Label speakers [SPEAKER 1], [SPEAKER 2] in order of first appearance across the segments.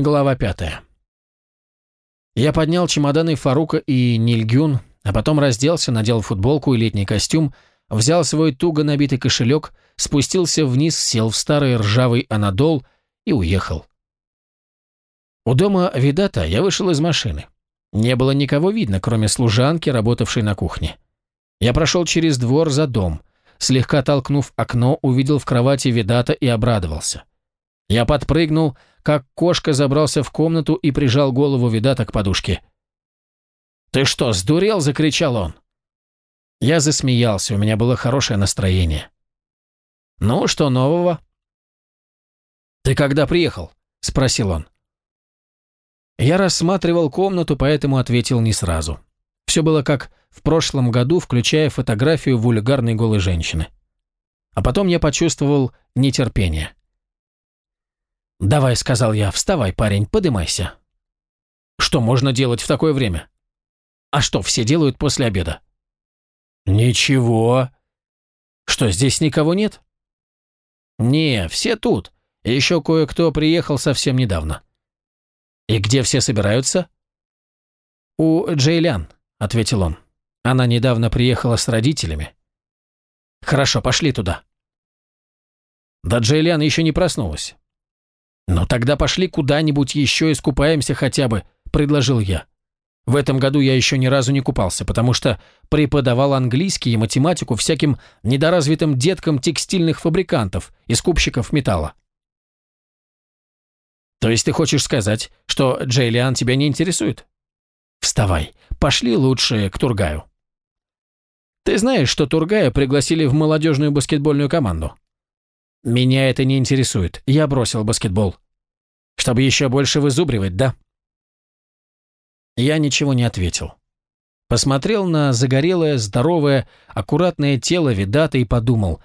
[SPEAKER 1] Глава пятая. Я поднял чемоданы Фарука и Нильгюн, а потом разделся, надел футболку и летний костюм, взял свой туго набитый кошелек, спустился вниз, сел в старый ржавый анадол и уехал. У дома Видата я вышел из машины. Не было никого видно, кроме служанки, работавшей на кухне. Я прошел через двор за дом. Слегка толкнув окно, увидел в кровати Видата и обрадовался. Я подпрыгнул, как кошка забрался в комнату и прижал голову Видата к подушке. «Ты что, сдурел?» – закричал он. Я засмеялся, у меня было хорошее настроение. «Ну, что нового?» «Ты когда приехал?» – спросил он. Я рассматривал комнату, поэтому ответил не сразу. Все было как в прошлом году, включая фотографию вульгарной голой женщины. А потом я почувствовал нетерпение. «Давай», — сказал я, — «вставай, парень, подымайся». «Что можно делать в такое время?» «А что все делают после обеда?» «Ничего». «Что, здесь никого нет?» «Не, все тут. Еще кое-кто приехал совсем недавно». «И где все собираются?» «У Джейлян», — ответил он. «Она недавно приехала с родителями». «Хорошо, пошли туда». Да Джейлян еще не проснулась. «Ну тогда пошли куда-нибудь еще искупаемся хотя бы», – предложил я. В этом году я еще ни разу не купался, потому что преподавал английский и математику всяким недоразвитым деткам текстильных фабрикантов и скупщиков металла. То есть ты хочешь сказать, что Джейлиан тебя не интересует? Вставай, пошли лучше к Тургаю. Ты знаешь, что Тургая пригласили в молодежную баскетбольную команду? Меня это не интересует. Я бросил баскетбол. Чтобы еще больше вызубривать, да? Я ничего не ответил. Посмотрел на загорелое, здоровое, аккуратное тело Видата и подумал,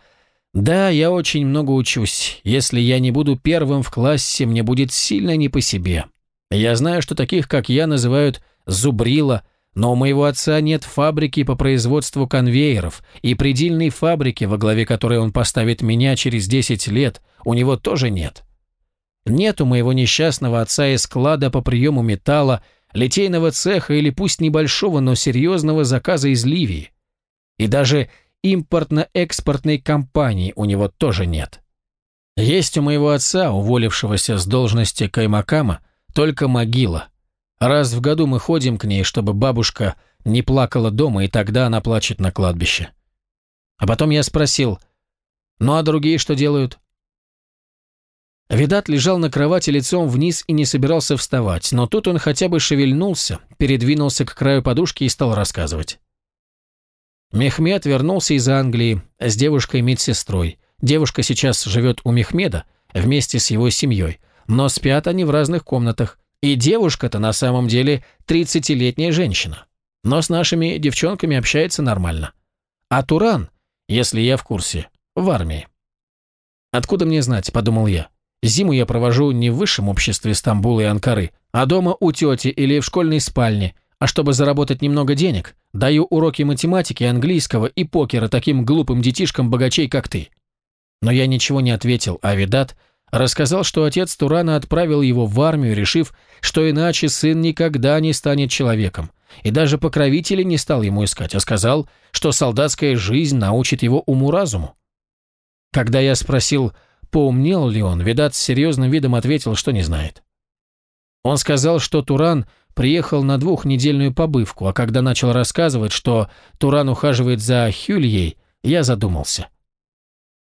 [SPEAKER 1] да, я очень много учусь. Если я не буду первым в классе, мне будет сильно не по себе. Я знаю, что таких, как я, называют «зубрила», но у моего отца нет фабрики по производству конвейеров, и предельной фабрики, во главе которой он поставит меня через 10 лет, у него тоже нет. Нет у моего несчастного отца и склада по приему металла, литейного цеха или пусть небольшого, но серьезного заказа из Ливии. И даже импортно-экспортной компании у него тоже нет. Есть у моего отца, уволившегося с должности Каймакама, только могила, Раз в году мы ходим к ней, чтобы бабушка не плакала дома, и тогда она плачет на кладбище. А потом я спросил, ну а другие что делают? Видат лежал на кровати лицом вниз и не собирался вставать, но тут он хотя бы шевельнулся, передвинулся к краю подушки и стал рассказывать. Мехмед вернулся из Англии с девушкой-медсестрой. Девушка сейчас живет у Мехмеда вместе с его семьей, но спят они в разных комнатах, и девушка-то на самом деле 30-летняя женщина. Но с нашими девчонками общается нормально. А Туран, если я в курсе, в армии. Откуда мне знать, подумал я. Зиму я провожу не в высшем обществе Стамбула и Анкары, а дома у тети или в школьной спальне, а чтобы заработать немного денег, даю уроки математики, английского и покера таким глупым детишкам богачей, как ты. Но я ничего не ответил, а Видат – Рассказал, что отец Турана отправил его в армию, решив, что иначе сын никогда не станет человеком, и даже покровителей не стал ему искать, а сказал, что солдатская жизнь научит его уму-разуму. Когда я спросил, поумнел ли он, Видат с серьезным видом ответил, что не знает. Он сказал, что Туран приехал на двухнедельную побывку, а когда начал рассказывать, что Туран ухаживает за Хюльей, я задумался.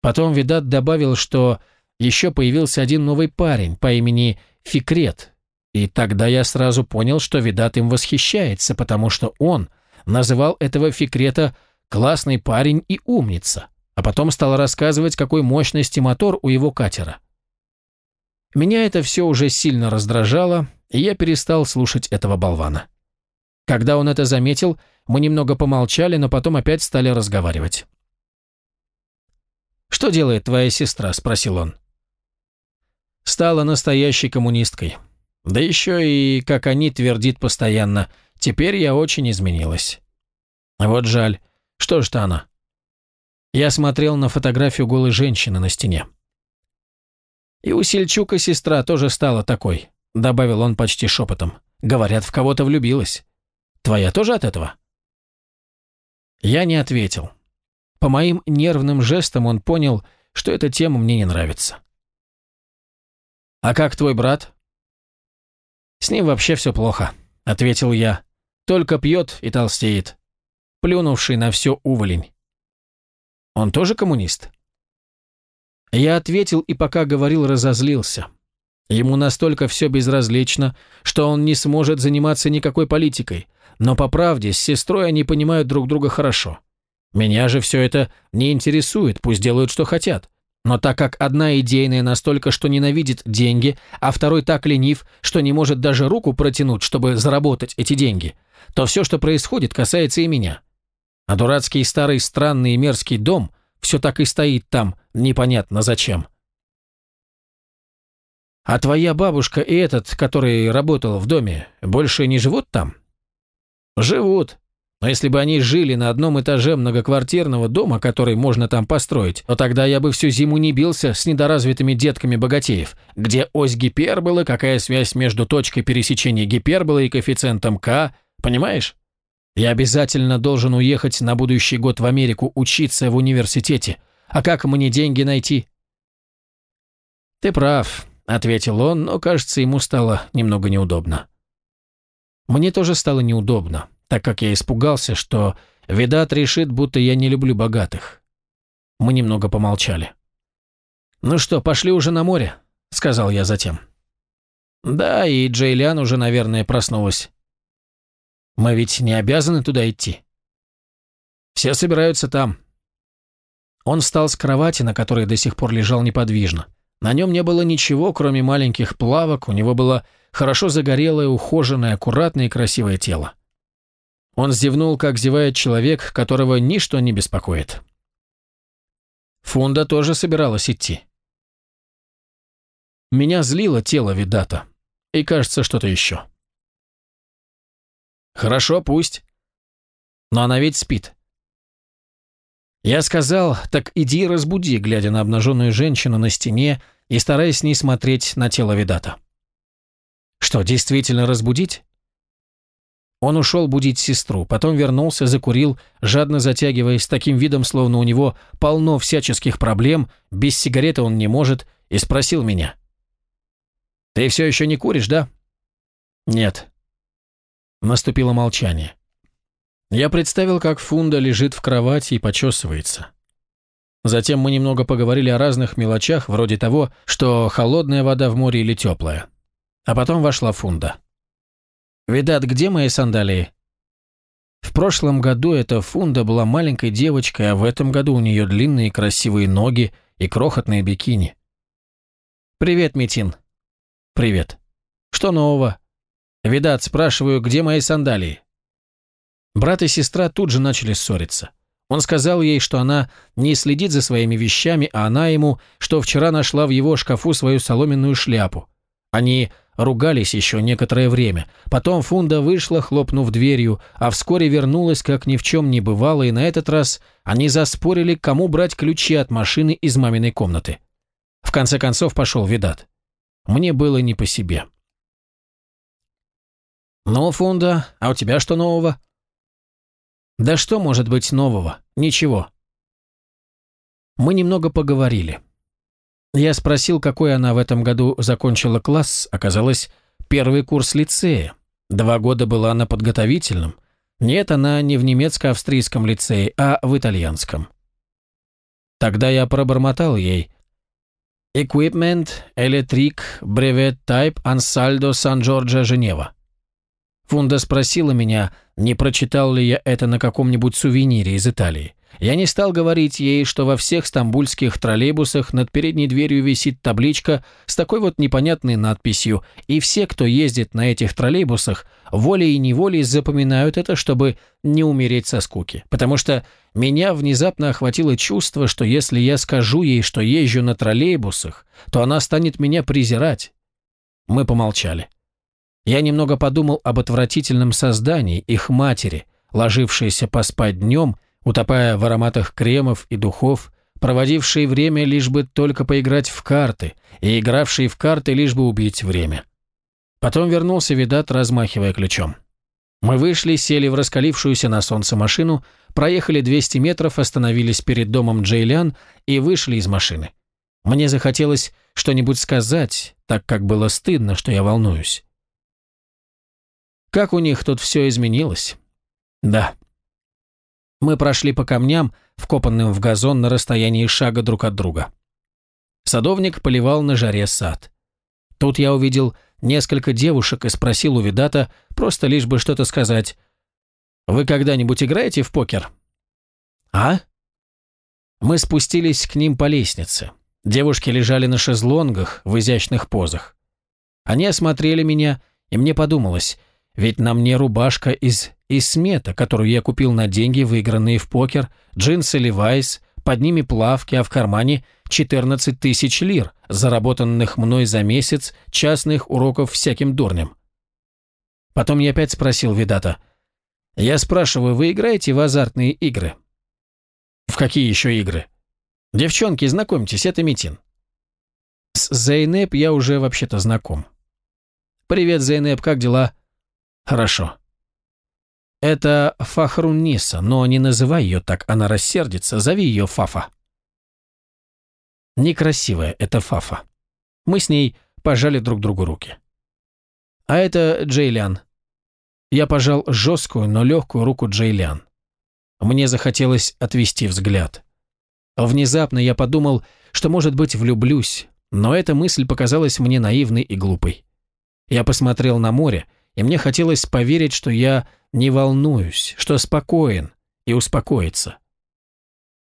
[SPEAKER 1] Потом Видат добавил, что еще появился один новый парень по имени Фикрет, и тогда я сразу понял, что Видат им восхищается, потому что он называл этого Фикрета «классный парень и умница», а потом стал рассказывать, какой мощности мотор у его катера. Меня это все уже сильно раздражало, и я перестал слушать этого болвана. Когда он это заметил, мы немного помолчали, но потом опять стали разговаривать. «Что делает твоя сестра?» – спросил он. Стала настоящей коммунисткой. Да еще и, как они твердит постоянно, теперь я очень изменилась. Вот жаль. Что ж-то она? Я смотрел на фотографию голой женщины на стене. И у Сельчука сестра тоже стала такой. — добавил он почти шепотом. «Говорят, в кого-то влюбилась. Твоя тоже от этого?» Я не ответил. По моим нервным жестам он понял, что эта тема мне не нравится. «А как твой брат?» «С ним вообще все плохо», — ответил я. «Только пьет и толстеет. Плюнувший на все уволень». «Он тоже коммунист?» Я ответил и пока говорил, разозлился. Ему настолько все безразлично, что он не сможет заниматься никакой политикой. Но по правде, с сестрой они понимают друг друга хорошо. Меня же все это не интересует, пусть делают, что хотят. Но так как одна идейная настолько, что ненавидит деньги, а второй так ленив, что не может даже руку протянуть, чтобы заработать эти деньги, то все, что происходит, касается и меня. А дурацкий старый странный мерзкий дом все так и стоит там, непонятно зачем. А твоя бабушка и этот, который работал в доме, больше не живут там? Живут. Но если бы они жили на одном этаже многоквартирного дома, который можно там построить, то тогда я бы всю зиму не бился с недоразвитыми детками богатеев. Где ось гиперболы, какая связь между точкой пересечения гиперболы и коэффициентом k, понимаешь? Я обязательно должен уехать на будущий год в Америку учиться в университете. А как мне деньги найти? Ты прав, ответил он, но, кажется, ему стало немного неудобно. Мне тоже стало неудобно так как я испугался, что Видат решит, будто я не люблю богатых. Мы немного помолчали. «Ну что, пошли уже на море?» — сказал я затем. «Да, и Джейлиан уже, наверное, проснулась. Мы ведь не обязаны туда идти. Все собираются там». Он встал с кровати, на которой до сих пор лежал неподвижно. На нем не было ничего, кроме маленьких плавок, у него было хорошо загорелое, ухоженное, аккуратное и красивое тело. Он зевнул, как зевает человек, которого ничто не беспокоит. Фунда тоже собиралась идти. Меня злило тело Видата. И, кажется, что-то еще. Хорошо, пусть. Но она ведь спит. Я сказал, так иди разбуди, глядя на обнаженную женщину на стене и стараясь не смотреть на тело Видата. Что, действительно разбудить? Он ушел будить сестру, потом вернулся, закурил, жадно затягиваясь таким видом, словно у него полно всяческих проблем, без сигареты он не может, и спросил меня. «Ты все еще не куришь, да?» «Нет». Наступило молчание. Я представил, как Фунда лежит в кровати и почесывается. Затем мы немного поговорили о разных мелочах, вроде того, что холодная вода в море или теплая. А потом вошла Фунда. «Видат, где мои сандалии?» В прошлом году эта фунда была маленькой девочкой, а в этом году у нее длинные красивые ноги и крохотные бикини. «Привет, Митин». «Привет. Что нового?» «Видат, спрашиваю, где мои сандалии?» Брат и сестра тут же начали ссориться. Он сказал ей, что она не следит за своими вещами, а она ему, что вчера нашла в его шкафу свою соломенную шляпу. Они ругались еще некоторое время. Потом Фунда вышла, хлопнув дверью, а вскоре вернулась, как ни в чем не бывало, и на этот раз они заспорили, кому брать ключи от машины из маминой комнаты. В конце концов пошел Видат. Мне было не по себе. «Ну, Фунда, а у тебя что нового?» «Да что может быть нового? Ничего». Мы немного поговорили. Я спросил, какой она в этом году закончила класс, оказалось, первый курс лицея. Два года была на подготовительном. Нет, она не в немецко-австрийском лицее, а в итальянском. Тогда я пробормотал ей «Equipment, Electric, Brevet Type, Ansaldo, Сан-Джорджо, Женева». Фунда спросила меня, не прочитал ли я это на каком-нибудь сувенире из Италии. Я не стал говорить ей, что во всех стамбульских троллейбусах над передней дверью висит табличка с такой вот непонятной надписью, и все, кто ездит на этих троллейбусах, волей и неволей запоминают это, чтобы не умереть со скуки. Потому что меня внезапно охватило чувство, что если я скажу ей, что езжу на троллейбусах, то она станет меня презирать. Мы помолчали. Я немного подумал об отвратительном создании, их матери, ложившейся поспать днем, утопая в ароматах кремов и духов, проводившие время лишь бы только поиграть в карты и игравшие в карты лишь бы убить время. Потом вернулся Видат, размахивая ключом. Мы вышли, сели в раскалившуюся на солнце машину, проехали 200 метров, остановились перед домом Джейлян и вышли из машины. Мне захотелось что-нибудь сказать, так как было стыдно, что я волнуюсь. Как у них тут все изменилось? Да. Мы прошли по камням, вкопанным в газон на расстоянии шага друг от друга. Садовник поливал на жаре сад. Тут я увидел несколько девушек и спросил у Видата, просто лишь бы что-то сказать. «Вы когда-нибудь играете в покер?» «А?» Мы спустились к ним по лестнице. Девушки лежали на шезлонгах в изящных позах. Они осмотрели меня, и мне подумалось, ведь на мне рубашка из Исмета, которую я купил на деньги, выигранные в покер, джинсы Левайс, под ними плавки, а в кармане 14 тысяч лир, заработанных мной за месяц частных уроков всяким дурням. Потом я опять спросил Видата. «Я спрашиваю, вы играете в азартные игры?» «В какие еще игры?» «Девчонки, знакомьтесь, это Митин». «С Зейнеп я уже вообще-то знаком». «Привет, Зейнеп, как дела?» «Хорошо». «Это Фахрунниса, но не называй ее так, она рассердится, зови ее Фафа». Некрасивая это Фафа. Мы с ней пожали друг другу руки. А это Джейлян. Я пожал жесткую, но легкую руку Джейлян. Мне захотелось отвести взгляд. Внезапно я подумал, что, может быть, влюблюсь, но эта мысль показалась мне наивной и глупой. Я посмотрел на море, и мне хотелось поверить, что я не волнуюсь, что спокоен и успокоиться.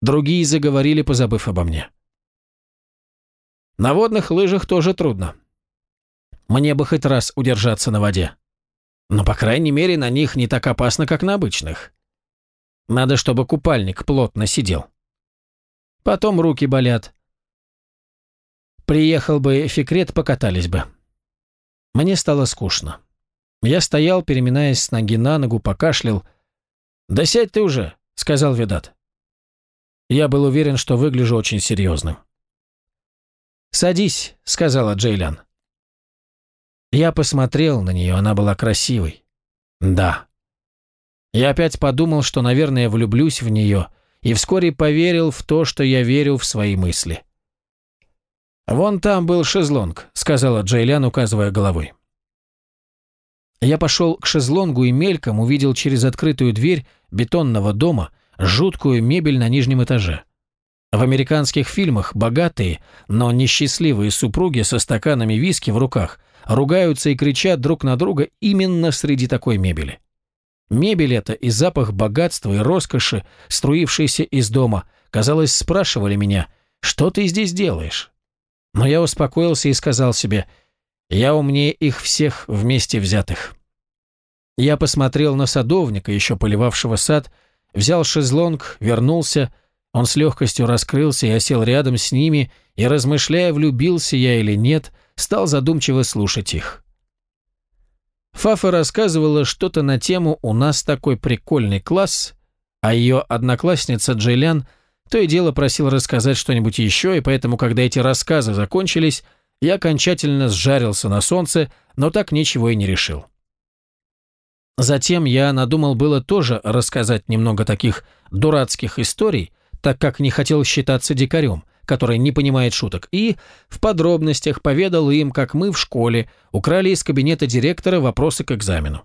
[SPEAKER 1] Другие заговорили, позабыв обо мне. На водных лыжах тоже трудно. Мне бы хоть раз удержаться на воде. Но, по крайней мере, на них не так опасно, как на обычных. Надо, чтобы купальник плотно сидел. Потом руки болят. Приехал бы Фикрет, покатались бы. Мне стало скучно. Я стоял, переминаясь с ноги на ногу, покашлял. «Да сядь ты уже», — сказал Ведат. Я был уверен, что выгляжу очень серьезным. «Садись», — сказала Джейлян. Я посмотрел на нее, она была красивой. Да. Я опять подумал, что, наверное, влюблюсь в нее, и вскоре поверил в то, что я верю в свои мысли. «Вон там был шезлонг», — сказала Джейлян, указывая головой. Я пошел к шезлонгу и мельком увидел через открытую дверь бетонного дома жуткую мебель на нижнем этаже. В американских фильмах богатые, но несчастливые супруги со стаканами виски в руках ругаются и кричат друг на друга именно среди такой мебели. Мебель эта и запах богатства и роскоши, струившийся из дома, казалось, спрашивали меня, что ты здесь делаешь? Но я успокоился и сказал себе – я умнее их всех вместе взятых. Я посмотрел на садовника, еще поливавшего сад, взял шезлонг, вернулся, он с легкостью раскрылся, я сел рядом с ними и, размышляя, влюбился я или нет, стал задумчиво слушать их. Фафа рассказывала что-то на тему «У нас такой прикольный класс», а ее одноклассница Джейлян то и дело просил рассказать что-нибудь еще, и поэтому, когда эти рассказы закончились, я окончательно сжарился на солнце, но так ничего и не решил. Затем я надумал было тоже рассказать немного таких дурацких историй, так как не хотел считаться дикарем, который не понимает шуток, и в подробностях поведал им, как мы в школе украли из кабинета директора вопросы к экзамену.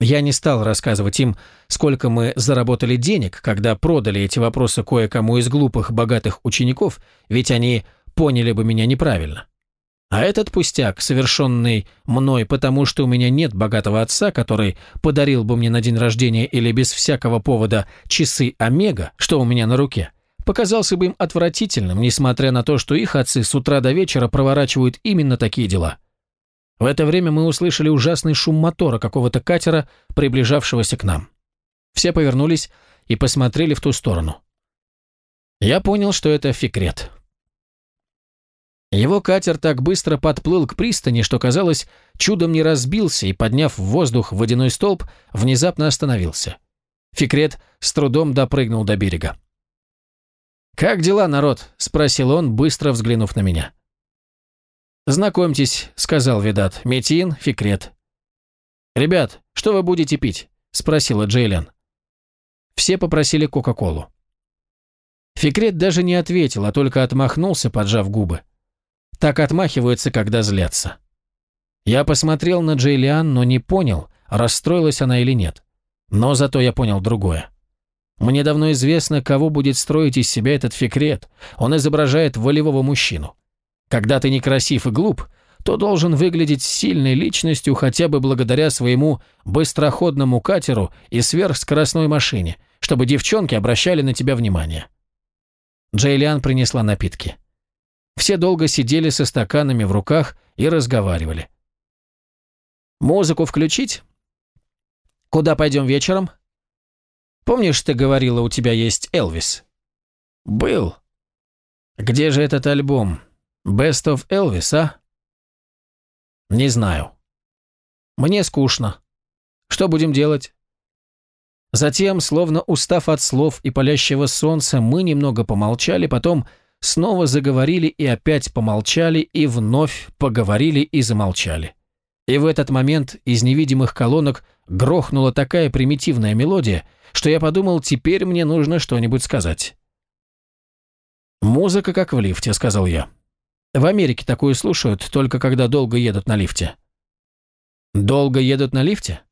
[SPEAKER 1] Я не стал рассказывать им, сколько мы заработали денег, когда продали эти вопросы кое-кому из глупых богатых учеников, ведь они поняли бы меня неправильно. А этот пустяк, совершенный мной, потому что у меня нет богатого отца, который подарил бы мне на день рождения или без всякого повода часы Омега, что у меня на руке, показался бы им отвратительным, несмотря на то, что их отцы с утра до вечера проворачивают именно такие дела. В это время мы услышали ужасный шум мотора какого-то катера, приближавшегося к нам. Все повернулись и посмотрели в ту сторону. Я понял, что это фикрет. Его катер так быстро подплыл к пристани, что, казалось, чудом не разбился и, подняв в воздух водяной столб, внезапно остановился. Фикрет с трудом допрыгнул до берега. «Как дела, народ?» – спросил он, быстро взглянув на меня. «Знакомьтесь», — сказал Видат, — «Метин, Фикрет». «Ребят, что вы будете пить?» — спросила Джейлен. Все попросили Кока-Колу. Фикрет даже не ответил, а только отмахнулся, поджав губы. Так отмахиваются, когда злятся. Я посмотрел на Джейлиан, но не понял, расстроилась она или нет. Но зато я понял другое. Мне давно известно, кого будет строить из себя этот фикрет. Он изображает волевого мужчину. Когда ты некрасив и глуп, то должен выглядеть сильной личностью хотя бы благодаря своему быстроходному катеру и сверхскоростной машине, чтобы девчонки обращали на тебя внимание. Джейлиан принесла напитки. Все долго сидели со стаканами в руках и разговаривали. «Музыку включить? Куда пойдем вечером?» Помнишь, ты говорила, у тебя есть Элвис? Был. Где же этот альбом? Best of Elvis, а? Не знаю. Мне скучно. Что будем делать? Затем, словно устав от слов и палящего солнца, мы немного помолчали, потом снова заговорили и опять помолчали, и вновь поговорили и замолчали. И в этот момент из невидимых колонок грохнула такая примитивная мелодия, что я подумал, теперь мне нужно что-нибудь сказать. «Музыка как в лифте», — сказал я. «В Америке такую слушают, только когда долго едут на лифте». «Долго едут на лифте?»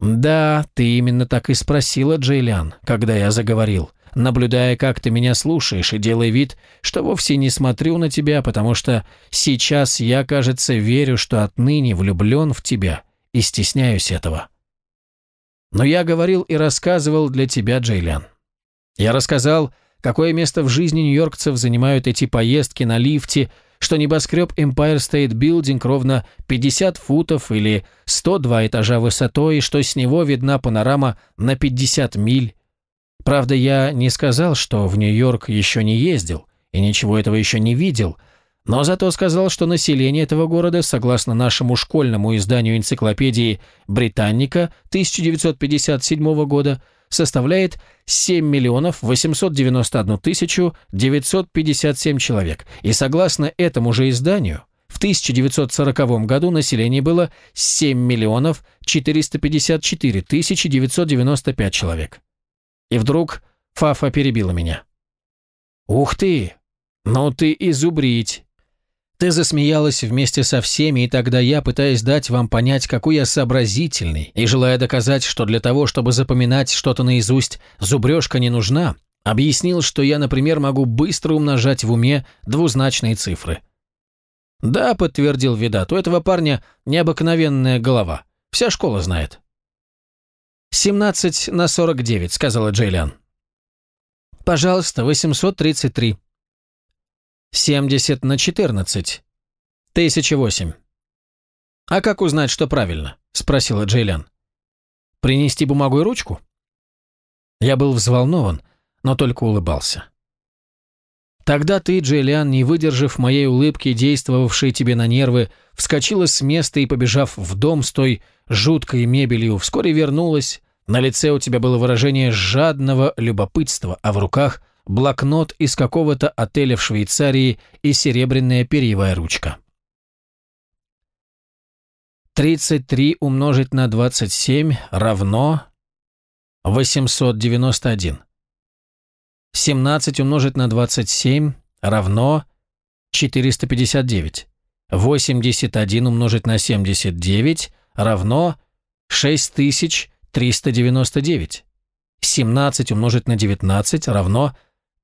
[SPEAKER 1] «Да, ты именно так и спросила, Джейлиан, когда я заговорил, наблюдая, как ты меня слушаешь, и делая вид, что вовсе не смотрю на тебя, потому что сейчас я, кажется, верю, что отныне влюблен в тебя и стесняюсь этого». Но я говорил и рассказывал для тебя, Джейлиан. Я рассказал, какое место в жизни нью-йоркцев занимают эти поездки на лифте, что небоскреб Empire State Building ровно 50 футов или 102 этажа высотой, и что с него видна панорама на 50 миль. Правда, я не сказал, что в Нью-Йорк еще не ездил и ничего этого еще не видел – но зато сказал, что население этого города, согласно нашему школьному изданию энциклопедии «Британника» 1957 года, составляет 7 миллионов 891 тысячу 957 человек. И согласно этому же изданию, в 1940 году население было 7 миллионов 454 тысячи 995 человек. И вдруг Фафа перебила меня. «Ух ты! Ну ты и зубрить! Ты засмеялась вместе со всеми, и тогда я, пытаясь дать вам понять, какой я сообразительный, и желая доказать, что для того, чтобы запоминать что-то наизусть, зубрежка не нужна, объяснил, что я, например, могу быстро умножать в уме двузначные цифры. «Да», — подтвердил Видат, — «у этого парня необыкновенная голова. Вся школа знает». «Семнадцать на сорок девять», — сказала Джейлиан. «Пожалуйста, восемьсот тридцать три». Семьдесят на четырнадцать. Тысяча восемь. «А как узнать, что правильно?» – спросила Джейлян. «Принести бумагу и ручку?» Я был взволнован, но только улыбался. Тогда ты, Джейлиан, не выдержав моей улыбки, действовавшей тебе на нервы, вскочила с места и, побежав в дом с той жуткой мебелью, вскоре вернулась. На лице у тебя было выражение жадного любопытства, а в руках блокнот из какого-то отеля в Швейцарии и серебряная перьевая ручка. 33 умножить на 27 равно 891. 17 умножить на 27 равно 459. 81 умножить на 79 равно 6399. 17 умножить на 19 равно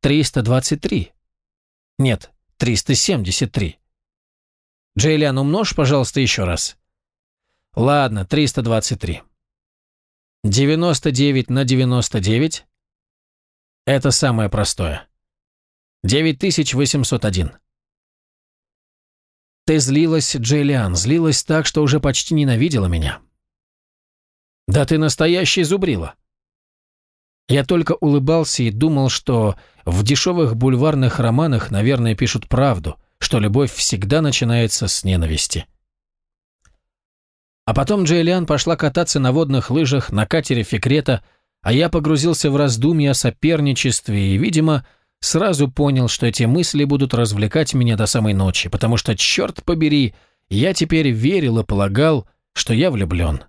[SPEAKER 1] 323. Нет, 373. Джейлиан, умножь, пожалуйста, еще раз. Ладно, 323. 99 на 99 – это самое простое. 9801. Ты злилась, Джейлиан, злилась так, что уже почти ненавидела меня. Да ты настоящий зубрила. Я только улыбался и думал, что в дешевых бульварных романах, наверное, пишут правду, что любовь всегда начинается с ненависти. А потом Джейлиан пошла кататься на водных лыжах на катере Фикрета, а я погрузился в раздумья о соперничестве и, видимо, сразу понял, что эти мысли будут развлекать меня до самой ночи, потому что, черт побери, я теперь верил и полагал, что я влюблен.